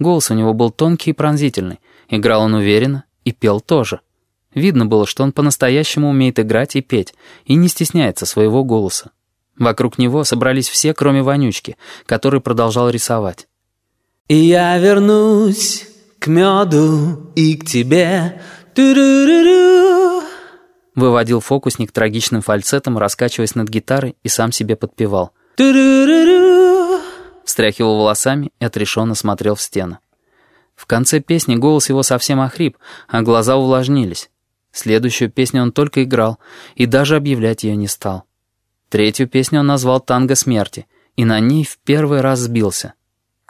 Голос у него был тонкий и пронзительный. Играл он уверенно и пел тоже. Видно было, что он по-настоящему умеет играть и петь, и не стесняется своего голоса. Вокруг него собрались все, кроме Вонючки, который продолжал рисовать. «И я вернусь к меду и к тебе, ту-ру-ру-ру». Выводил фокусник трагичным фальцетом, раскачиваясь над гитарой, и сам себе подпевал. «Ту-ру-ру-ру». Встряхивал волосами и отрешенно смотрел в стену. В конце песни голос его совсем охрип, а глаза увлажнились. Следующую песню он только играл и даже объявлять ее не стал. Третью песню он назвал «Танго смерти», и на ней в первый раз сбился.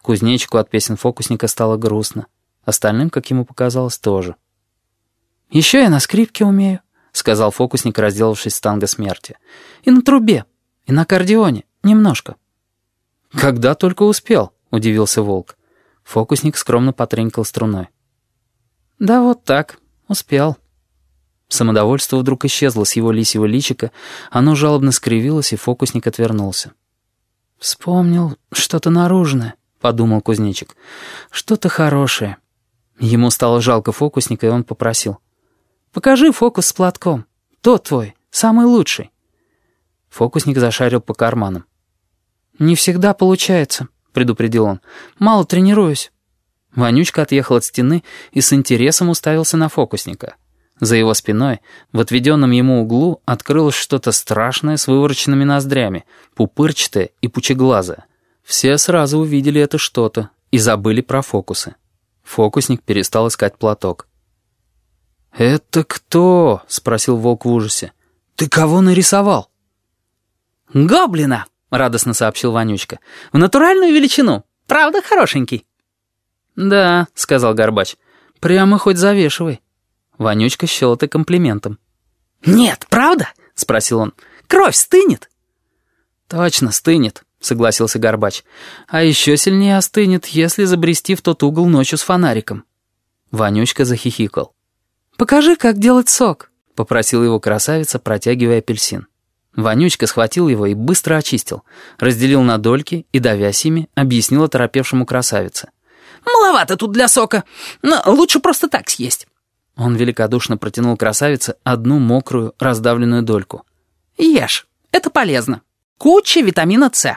Кузнечику от песен фокусника стало грустно. Остальным, как ему показалось, тоже. «Еще я на скрипке умею», — сказал фокусник, разделавшись с танго смерти. «И на трубе, и на аккордеоне, немножко». «Когда только успел», — удивился Волк. Фокусник скромно потренькал струной. «Да вот так, успел». Самодовольство вдруг исчезло с его лисьего личика, оно жалобно скривилось, и фокусник отвернулся. «Вспомнил что-то наружное», — подумал кузнечик. «Что-то хорошее». Ему стало жалко фокусника, и он попросил. «Покажи фокус с платком. Тот твой, самый лучший». Фокусник зашарил по карманам. «Не всегда получается», — предупредил он. «Мало тренируюсь». Вонючка отъехал от стены и с интересом уставился на фокусника. За его спиной, в отведенном ему углу, открылось что-то страшное с вывороченными ноздрями, пупырчатое и пучеглазое. Все сразу увидели это что-то и забыли про фокусы. Фокусник перестал искать платок. «Это кто?» — спросил волк в ужасе. «Ты кого нарисовал?» «Гоблина!» — радостно сообщил Вонючка. «В натуральную величину. Правда хорошенький?» «Да», — сказал Горбач. «Прямо хоть завешивай». Вонючка счел это комплиментом. «Нет, правда?» — спросил он. «Кровь стынет?» «Точно, стынет», — согласился Горбач. «А еще сильнее остынет, если забрести в тот угол ночью с фонариком». Вонючка захихикал. «Покажи, как делать сок», — попросила его красавица, протягивая апельсин. Вонючка схватил его и быстро очистил, разделил на дольки и, давясь ими, объяснил оторопевшему красавице. «Маловато тут для сока, но лучше просто так съесть». Он великодушно протянул красавице одну мокрую, раздавленную дольку. «Ешь, это полезно. Куча витамина С».